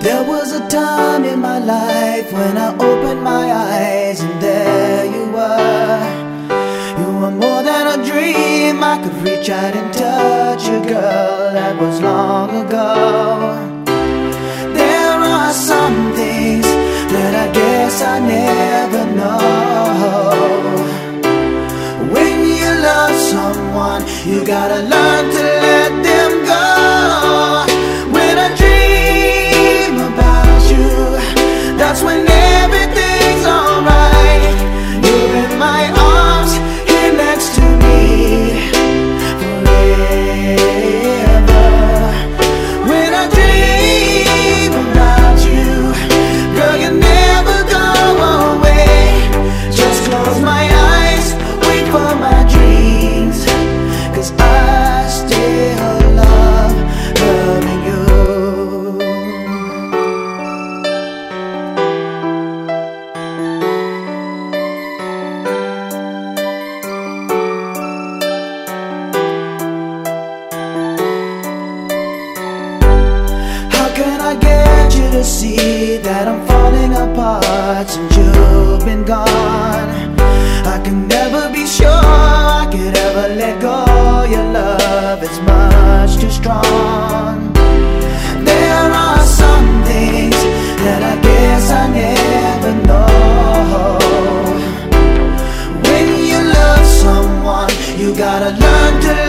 There was a time in my life when I opened my eyes and there you were. You were more than a dream. I could reach out and touch you, girl. That was long ago. There are some things that I guess I never know. When you love someone, you gotta learn to that I'm falling apart since you've been gone. I can never be sure I could ever let go. Your love is much too strong. There are some things that I guess I never know. When you love someone, you gotta learn to